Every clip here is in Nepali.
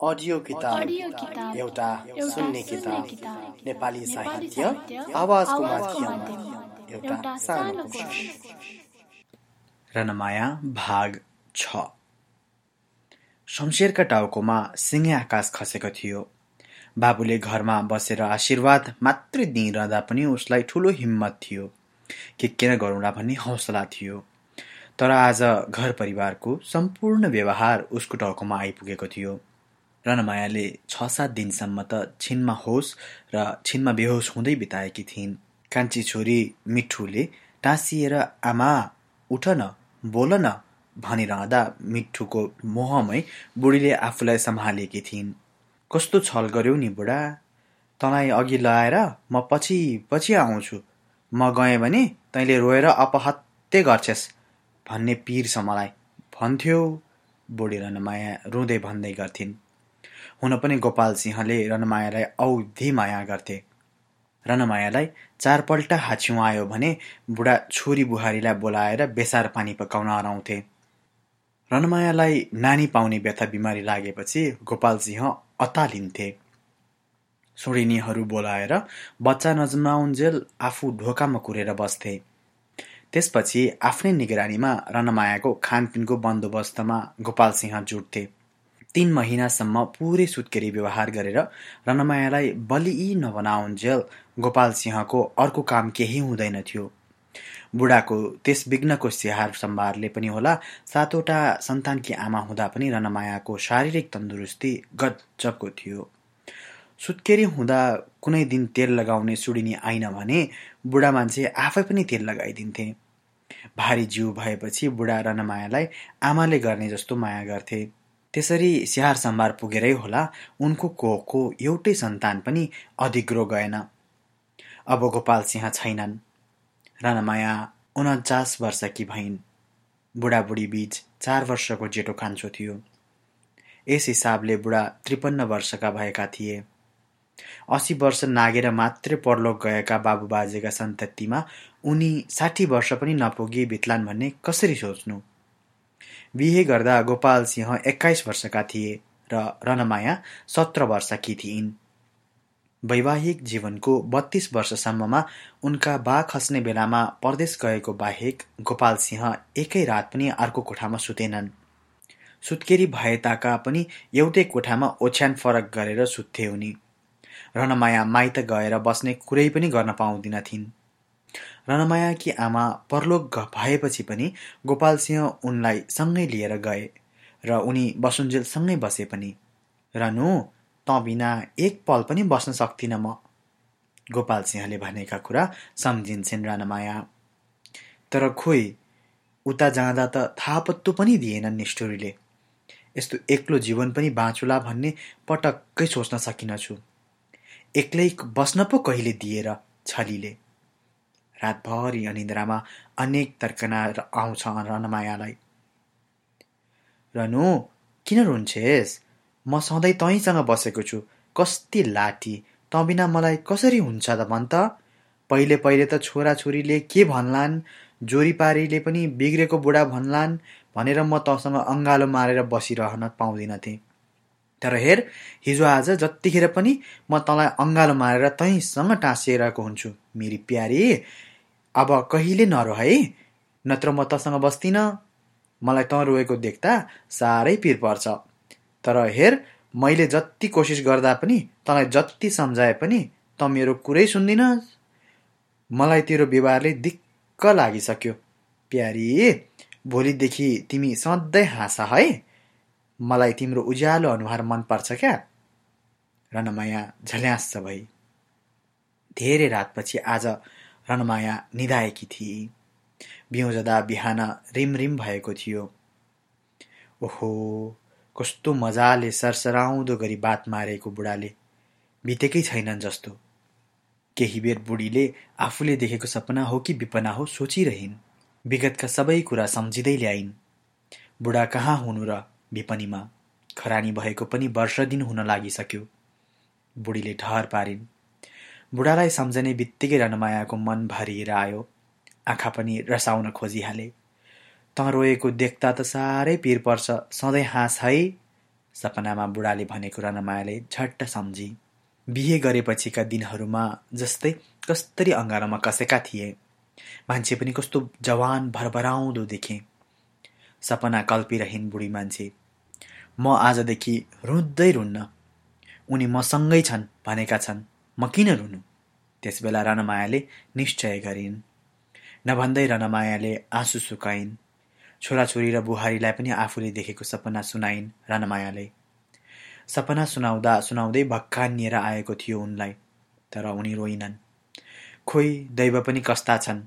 अडियो किताब एउटा सुन्ने किताब। नेपाली साहित्य। आवाजको माध्यममा माध्यममा। एउटा सानो रनमाया भाग छ। शमशेरका टाउकोमा सिंहे आकाश खसेको थियो। बाबुले घरमा बसेर आशीर्वाद मात्रै दिइरहँदा पनि उसलाई ठुलो हिम्मत थियो। के किन गरौँला भन्ने हौसला थियो। तर आज घर परिवारको सम्पूर्ण व्यवहार उसको टाउकोमा आइपुगेको थियो। रनमायाले छ सात दिनसम्म त छिनमा होस र छिनमा बेहोस हुँदै बिताएकी थिइन्। कान्छी छोरी मिठुले टाँसिएर आमा उठ न बोल न भनिरहँदा मिठुको मोहमै बुढीले आफूलाई सम्हालेकी थिइन्। कस्तो छल गर्यौ नि बुढा तँलाई अघि लगाएर म पछि पछि आउँछु। म गएँ भने तैँले रोएर अपहत्ते गर्छेस् भन्ने पिर मलाई भन्थ्यौ। बुढी रनमाया रुँदै भन्दै गर्थिन्। हुन पनि गोपाल सिंहले रनमायालाई औधी माया गर्थे। रनमायालाई चारपल्ट हाछ्यौँ आयो भने बुढा छोरी बुहारीलाई बोलाएर बेसार पानी पकाउन हराउँथे। रनमायालाई नानी पाउने व्यथा बिमारी लागेपछि गोपाल सिंह अतालिन्थे। सुडिनीहरू बोलाएर बच्चा नजन्माउन्जेल आफू ढोकामा कुरेर बस्थे। त्यसपछि आफ्नै निगरानीमा रनमायाको खानपिनको बन्दोबस्तमा गोपाल सिंह जुट्थे। तीन महिनासम्म पुरै सुत्केरी व्यवहार गरेर रनमायालाई बलिई नबनाउन्जेल गोपाल सिंहको अर्को काम केही हुँदैन थियो। बुढाको त्यस विघ्नको स्याहार सम्भारले पनि होला सातवटा सन्तानकी आमा हुँदा पनि रनमायाको शारीरिक तन्दुरुस्ती गजबको थियो। सुत्केरी हुँदा कुनै दिन तेल लगाउने सुडिनी आइन भने बुढा मान्छे आफै पनि तेल लगाइदिन्थे। भारी जिउ भएपछि बुढा रनमायालाई आमाले गर्ने जस्तो माया गर्थे। त्यसरी स्याहार सम्भार पुगेरै होला उनको कोखको एउटै सन्तान पनि अधिग्रो गएन। अब गोपाल सिंह छैनन्। रनमाया उन्चास वर्षकी भइन्। बुढाबुढी बीच चार वर्षको जेठो कान्छो थियो। यस हिसाबले बुढा त्रिपन्न वर्षका भएका थिए। असी वर्ष नागेर मात्रै परलोक गएका बाबुबाजेका सन्ततिमा उनी साठी वर्ष पनि नपुगी बित्लान् भन्ने कसरी सोच्नु? बिहे गर्दा गोपाल सिंह एक्काइस वर्षका थिए र रनमाया सत्र वर्षकी थिइन्। वैवाहिक जीवनको बत्तीस वर्षसम्ममा उनका बा खस्ने बेलामा परदेश गएको बाहेक गोपाल सिंह एकै रात पनि अर्को कोठामा सुतेनन्। सुत्केरी भए ताका पनि एउटै कोठामा ओछ्यान फरक गरेर सुत्थे उनी। रनमाया माइत गएर बस्ने कुरै पनि गर्न पाउँदिनथिन् रनमायाकी आमा परलोक भएपछि पनि गोपाल सिंह उनलाई सँगै लिएर गए र उनी बसुन्जेल सँगै बसे पनि। रनु त बिना एक पल पनि बस्न सक्दिनँ म। गोपाल सिंहले भनेका कुरा सम्झिन्छन् रनमाया तर खोइ उता जाँदा त थाहा पत्तो पनि दिएनन् निष्ठुरीले। यस्तो एक्लो जीवन पनि बाँचुला भन्ने पटक्कै सोच्न सकिनछु। एक्लै बस्न पो कहिले दिएर छलीले? रातभरि अनिन्द्रामा अनेक तर्कना आउँछ रनमायालाई रनु किन रुन्छेस्? म सधैँ तैँसँग बसेको छु। कस्ति लाठी। तँ बिना मलाई कसरी हुन्छ त भन् त? पहिले पहिले त छोराछोरीले के भन्लान्? जोरीपारीले पनि बिग्रेको बुढा भन्लान् भनेर म तँसँग अङ्गालो मारेर बसिरहन पाउँदिनथेँ। तर हेर हिजो आज जतिखेर पनि म तँलाई अङ्गालो मारेर तैँसँग टाँसिरहेको हुन्छु। मेरी प्यारी अब कहिले नरो है? नत्र म तँसँग बस्दिनँ। मलाई तँ रोएको देख्दा साह्रै पिर पर्छ। तर हेर मैले जति कोसिस गर्दा पनि तँलाई जति सम्झाए पनि त मेरो कुरै सुन्दिनस् मलाई तेरो व्यवहारले दिक्क लागिसक्यो। प्यारी भोलिदेखि तिमी सधैँ हाँस है। मलाई तिम्रो उज्यालो अनुहार मनपर्छ क्या? रनमाया झल्यास भई। धेरै रातपछि आज रनमाया निधाएकी थिए बिउजदा बिहान रिमरिम भएको थियो। ओहो कस्तो मजाले सरसराउँदो गरी बात मारेको बुढाले। बितेकै छैनन् जस्तो। केही बेर बुढीले आफूले देखेको सपना हो कि विपना हो सोचिरहन्। विगतका सबै कुरा सम्झिँदै ल्याइन्। बुढा कहाँ हुनु र विपनीमा? खरानी भएको पनि वर्ष दिन हुन लागिसक्यो। बुढीले ठहर पारिन्। बुढालाई सम्झने बित्तिकै रनमायाको मन भरिएर आयो। आँखा पनि रसाउन खोजिहाले। तँ रोएको देख्दा त साह्रै पिर पर्छ। सधैँ हाँस है। सपनामा बुढाले भनेको रनमायाले झट्ट सम्झी। बिहे गरेपछिका दिनहरूमा जस्तै कस्तरी अँगालोमा कसेका थिए। मान्छे पनि कस्तो जवान भरभराउँदो देखे। सपना कल्पिरहन् बुढी मान्छे। म आजदेखि रुँदै रुन्न। उनी मसँगै छन् भनेका छन्। म किन रुनु त्यसबेला रनमायाले निश्चय गरिन्। नभन्दै रनमायाले आँसु सुकाइन्। छोराछोरी र बुहारीलाई पनि आफूले देखेको सपना सुनाइन् रनमायाले सपना सुनाउँदा सुनाउँदै भक्कानिएर आएको थियो उनलाई तर उनी रोइनन्। खोइ दैव पनि कस्ता छन्।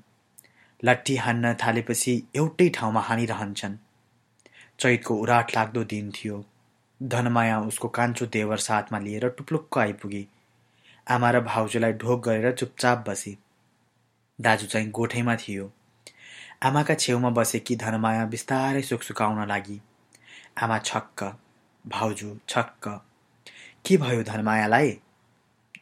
लट्ठी हान्न थालेपछि एउटै ठाउँमा हानिरहन्छन्। चैतको उराट लाग्दो दिन थियो। धनमाया उसको कान्छो देवर साथमा लिएर टुप्लुक्क आइपुगी। आमा र भाउजूलाई ढोक गरेर चुपचाप बसी। दाजु चाहिँ गोठैमा थियो। आमाका छेउमा बसेकी धनमाया बिस्तारै सुकसुकाउन लागि। आमा छक्क भाउजू छक्क के भयो धनमायालाई?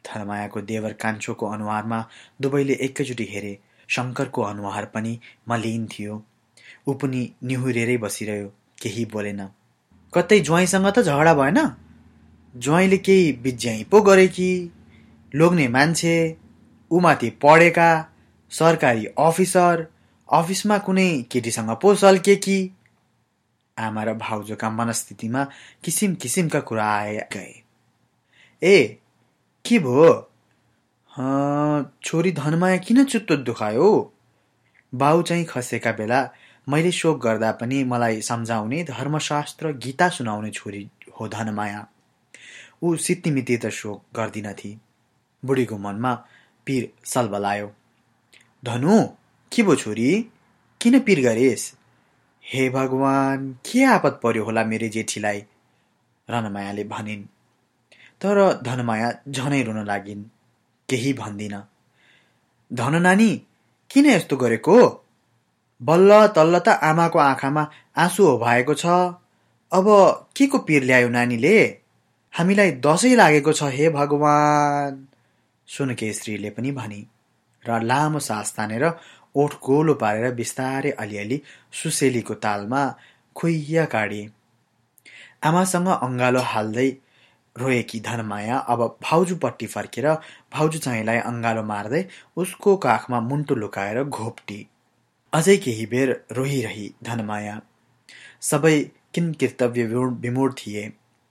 धनमायाको देवर कान्छोको अनुहारमा दुवैले एकैचोटि हेरे। शङ्करको अनुहार पनि मलिन थियो। ऊ पनि निहुरेरै बसिरह्यो केही बोलेन। कतै ज्वाइँसँग त झगडा भएन? ज्वाइँले केही बिज्याइ पो गरे कि? लोग्ने मान्छे उमाथि पढेका सरकारी अफिसर अफिसमा कुनै केटीसँग पो सल्के कि? आमा र भाउजूका मनस्थितिमा किसिम किसिमका कुरा आए गए। ए के भयो? छोरी धनमाया किन चुत्तो दुखायो? बाउ चाहिँ खसेका बेला मैले शोक गर्दा पनि मलाई सम्झाउने धर्मशास्त्र गीता सुनाउने छोरी हो धनमाया। ऊ सित्तिमिति त शोक गर्दिनथी बुढीको मनमा पिर सलबलायो धनु के भो छोरी? किन पिर गरेस्? हे भगवान के आपत पर्यो होला मेरो जेठीलाई? रनमायाले भनिन्। तर धनमाया झनै रुन लागिन् केही भन्दिन। धन नानी किन यस्तो गरेको? बल्ल तल्ल त आमाको आँखामा आँसु भएको छ। अब के को पिर ल्यायो नानीले? हामीलाई दसैँ लागेको छ हे भगवान। सुनकेश्रीले पनि भनी र लामो सास तानेर ओठ गोलो पारेर बिस्तारै अलिअलि सुसेलीको तालमा खुइया काडे आमासँग अङ्गालो हाल्दै रोएकी धनमाया अब भाउजूपट्टि फर्केर भाउजू चाहिँलाई अङ्गालो मार्दै उसको काखमा मुन्टो लुकाएर घोप्टी। अझै केही बेर रोहिरही धनमाया। सबै किन कर्तव्य विमूढ थिए।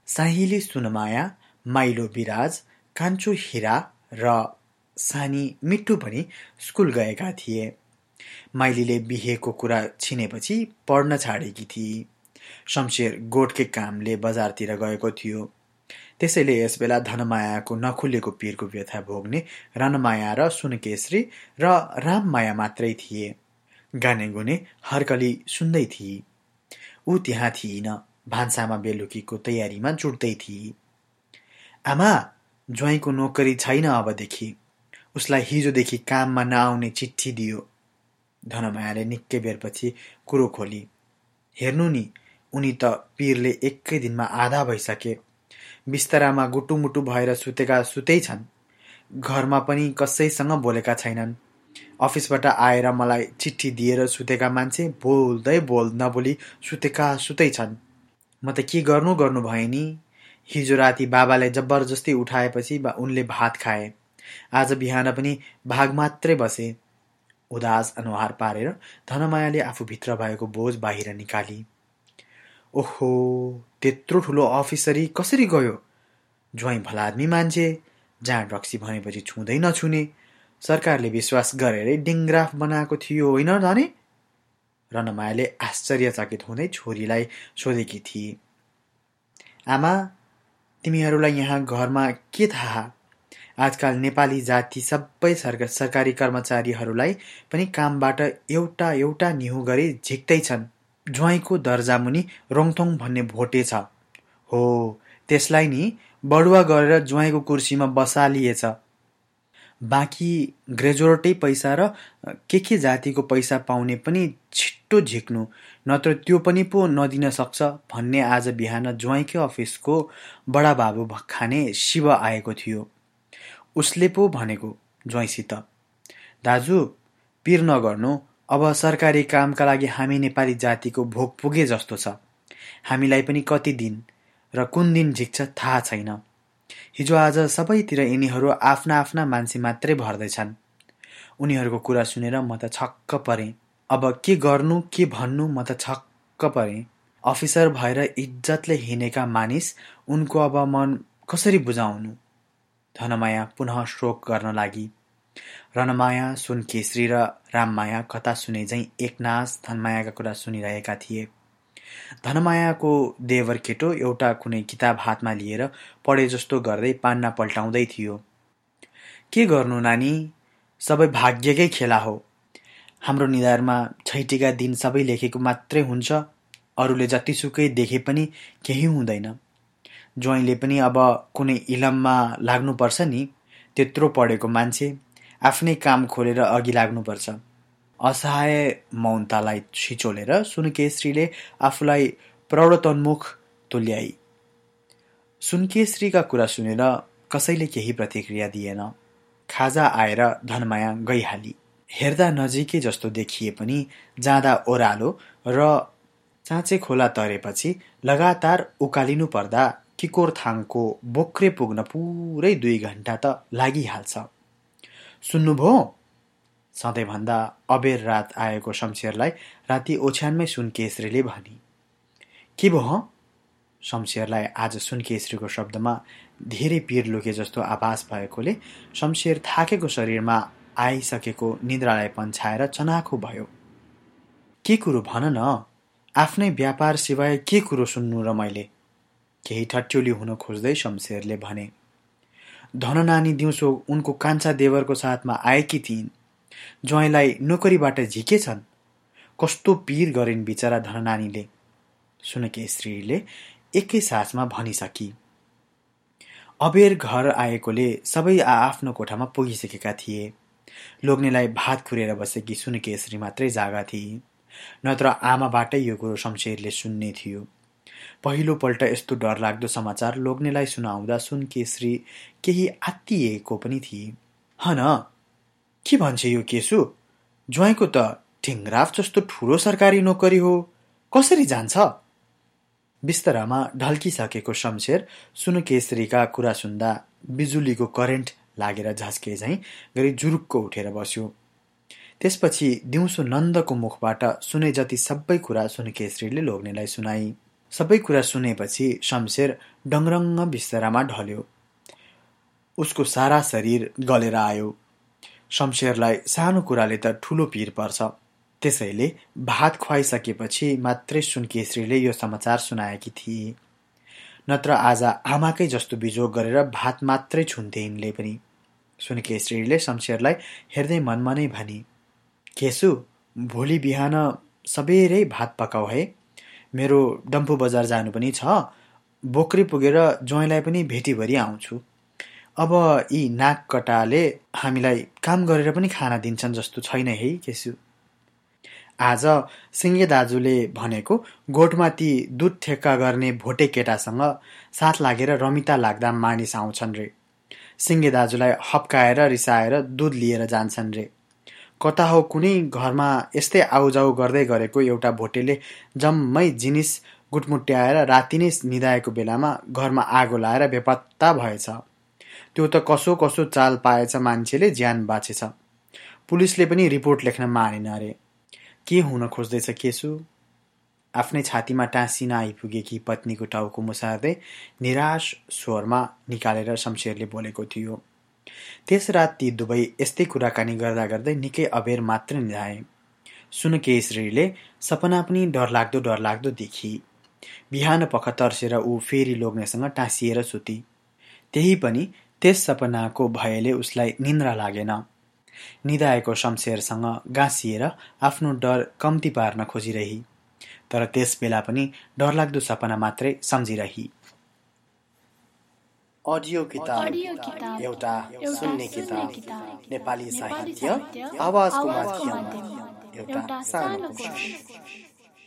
साहिली सुनमाया माइलो बिराज कान्छो हिरा र सानी मिठु पनि स्कुल गएका थिए। माइलीले बिहेको कुरा छिनेपछि पढ्न छाडेकी थिए शमशेर गोठकै कामले बजारतिर गएको थियो। त्यसैले यसबेला धनमायाको नखुलेको पिरको व्यथा भोग्ने रनमाया र सुनकेश्री र राममाया मात्रै थिए। गाने गुने हर्कली सुन्दै थिए ऊ त्यहाँ थिइन भान्सामा बेलुकीको तयारीमा जुट्दै थिए आमा ज्वाइँको नोकरी छैन अबदेखि उसलाई हिजोदेखि काममा नआउने चिठी दियो। धनमायाले निकै बेरपछि कुरो खोली। हेर्नु नि उनी त पिरले एकै दिनमा आधा भइसके। बिस्तरामा गुटुमुटु भएर सुतेका सुतै छन्। घरमा पनि कसैसँग बोलेका छैनन्। अफिसबाट आएर मलाई चिठी दिएर सुतेका मान्छे बोल्दै बोल नबोली सुतेका सुतै छन्। म त के गर्नु गर्नु भए नि? हिजो राति बाबाले जबरजस्ती उठाएपछि बा उनले भात खाए। आज बिहान पनि भाग मात्रै बसे। उदास अनुहार पारेर धनमायाले आफूभित्र भएको बोझ बाहिर निकाली। ओहो त्यत्रो ठुलो अफिसरी कसरी गयो? ज्वाइँ भलादमी मान्छे जाँड रक्सी भनेपछि छुँदै नछुने। सरकारले विश्वास गरेरै डिङ्ग्राफ बनाएको थियो होइन धने रनमायाले आश्चर्यचकित हुँदै छोरीलाई सोधेकी थिए। आमा तिमीहरूलाई यहाँ घरमा के थाहा? आजकल नेपाली जाति सबै सरकार कर्मचारीहरूलाई पनि कामबाट एउटा एउटा निहु गरी झिक्दैछन्। ज्वाइँको दर्जामुनि रोङथोङ भन्ने भोटे छ। हो त्यसलाई नि बढुवा गरेर ज्वाइँको कुर्सीमा बसालिएछ। बाँकी ग्रेजुएटै पैसा र के के जातिको पैसा पाउने पनि छिट्टो झिक्नु नत्र त्यो पनि पो नदिन सक्छ भन्ने आज बिहान ज्वाइँकै अफिसको बडाबाबु खाने शिव आएको थियो। उसले पो भनेको ज्वाइँसित दाजु पिर नगर्नु अब सरकारी कामका लागि हामी नेपाली जातिको भोग पुगे जस्तो छ। हामीलाई पनि कति दिन र कुन दिन झिक्छ थाहा छैन। हिजो आज सबैतिर यिनीहरू आफ्ना आफ्ना मान्छे मात्रै भर्दैछन्। उनीहरूको कुरा सुनेर म त छक्क परेँ। अब के गर्नु के भन्नु म त छक्क परेँ। अफिसर भएर इज्जतले हिँडेका मानिस उनको अब मन कसरी बुझाउनु? धनमाया पुनः शोक गर्न लागि। रणमाया सुनकेश्री र राममाया कथा सुने झैँ एकनाश धनमायाका कुरा सुनिरहेका थिए। धनमायाको देवर केटो एउटा कुनै किताब हातमा लिएर पढे जस्तो गर्दै पान्ना पल्टाउँदै थियो। के गर्नु नानी? सबै भाग्यकै खेला हो। हाम्रो निधारमा छैटीका दिन सबै लेखेको मात्रै हुन्छ। अरूले जतिसुकै देखे पनि केही हुँदैन। ज्वाइँले पनि अब कुनै इलममा लाग्नुपर्छ नि। त्यत्रो पढेको मान्छे आफ्नै काम खोलेर अघि लाग्नुपर्छ। असहाय मौनतालाई छिचोलेर सुनकेश्रीले आफूलाई प्रौढतोन्मुख तुल्याई। सुनकेश्रीका कुरा सुनेर कसैले केही प्रतिक्रिया दिएन। खाजा आएर धनमाया गइहाली। हेर्दा नजिकै जस्तो देखिए पनि जाँदा ओह्रालो र चाँचे खोला तरेपछि लगातार उकालिनु पर्दा किकोरथाङको बोक्रे पुग्न पुरै दुई घन्टा त लागिहाल्छ। सुन्नुभयो? सधैँभन्दा अबेर रात आएको शमशेरलाई राति ओछ्यानमै सुनकेसरीले भनी के भयो शमशेरलाई आज सुनकेसरीको शब्दमा धेरै पिर लुके जस्तो आभास भएकोले शमशेर थाकेको शरीरमा आइसकेको निद्रालाई पन्छाएर चनाखो भयो। के कुरो भन न आफ्नै व्यापार सिवाय के कुरो सुन्नु र मैले? केही ठट्यौली हुन खोज्दै शमशेरले भने धन नानी दिउँसो उनको कान्छा देवरको साथमा आएकी थिइन्। ज्वाइँलाई नोकरीबाट झिकेछन् कस्तो पिर गरिन् बिचरा धननानीले। सुनके स्त्रीले एकै सासमा भनिसकी। अबेर घर आएकोले सबै आफ्नो कोठामा पुगिसकेका थिए। लोग्नेलाई भात खुरेर बसेकी सुनकेश्री मात्रै जागा थिए नत्र आमाबाटै यो कुरो शमशेरले सुन्ने थियो। पहिलोपल्ट यस्तो डरलाग्दो समाचार लोग्नेलाई सुनाउँदा सुनकेश्री केही आत्तिएको पनि थिए हन के भन्छ यो केसु? ज्वाइँको त ठिङ्ग्राफ जस्तो ठुलो सरकारी नोकरी हो। कसरी जान्छ? बिस्तरामा ढल्किसकेको शमशेर सुनकेसरीका कुरा सुन्दा बिजुलीको करेन्ट लागेर झस्के झैँ गरी जुरुक्क उठेर बस्यो। त्यसपछि दिउँसो नन्दको मुखबाट सुने जति सबै कुरा सुनकेसरीले लोग्नेलाई सुनाई। सबै कुरा सुनेपछि शमशेर डङरङ्ग बिस्तरामा ढल्यो। उसको सारा शरीर गलेर आयो। शमशेरलाई सानो कुराले त ठुलो पिर पर्छ। त्यसैले भात खुवाइसकेपछि मात्रै सुनकेश्रीले यो समाचार सुनाएकी थिए। नत्र आज आमाकै जस्तो बिजोग गरेर भात मात्रै छुन्थे यिनले पनि। सुनकेश्रीले शमशेरलाई हेर्दै मनमा नै भनी केसु भोलि बिहान सबेरै भात पकाऊ है। मेरो डम्फु बजार जानु पनि छ। बोक्री पुगेर ज्वाइँलाई पनि भेटीभरि आउँछु। अब यी नाककटाले हामीलाई काम गरेर पनि खाना दिन्छन् जस्तो छैन है केसु आज सिङ्गे दाजुले भनेको गोठमा ती दुध ठेक्का गर्ने भोटे केटासँग साथ लागेर रमिता लाग्दा मानिस आउँछन् रे। सिङ्गे दाजुलाई हप्काएर रिसाएर दुध लिएर जान्छन् रे। कता हो कुनै घरमा यस्तै आउजाउ गर्दै गरेको एउटा भोटेले जम्मै जिनिस गुटमुट्याएर राति नै निधाएको बेलामा घरमा आगो लाएर बेपत्ता भएछ। त्यो त कसो कसो चाल पाएछ मान्छेले ज्यान बाँचेछ। पुलिसले पनि रिपोर्ट लेख्न मानेन अरे। के हुन खोज्दैछ केसु? आफ्नै छातीमा टाँसिन आइपुगेकी पत्नीको टाउको मुसार्दै निराश स्वरमा निकालेर शमशेरले बोलेको थियो। त्यस रात ती दुवै यस्तै कुराकानी गर्दा गर्दै निकै अबेर मात्र निधाए। सुनकेश्रीले सपना पनि डरलाग्दो डरलाग्दो देखी। बिहान पख तर्सेर ऊ फेरि लोग्नेसँग टाँसिएर सुती। त्यही पनि त्यस सपनाको भयले उसलाई निन्द्रा लागेन। निदाएको शमशेरसँग गाँसिएर आफ्नो डर कम्ती पार्न खोजिरही तर त्यस बेला पनि डरलाग्दो सपना मात्रै सम्झिरही। अडियो किताब। एउटा सुन्ने किताब। नेपाली साहित्य। आवाजको माध्यम एउटा सानो कोसिस